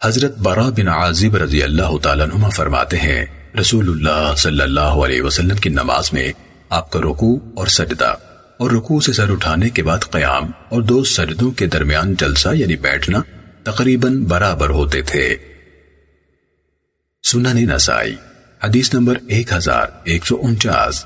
حضرت برا بن عازب رضی اللہ تعالیٰ نما فرماتے ہیں، رسول اللہ صلی اللہ علیہ وسلم کی نماز میں آپ کا رکوع اور سجدہ، اور رکوع سے سر اٹھانے کے بعد قیام اور دو سجدوں کے درمیان جلسہ یعنی بیٹھنا تقریباً برابر ہوتے تھے۔ سنن نسائی، حدیث نمبر ایک ہزار ایک سو انچاس۔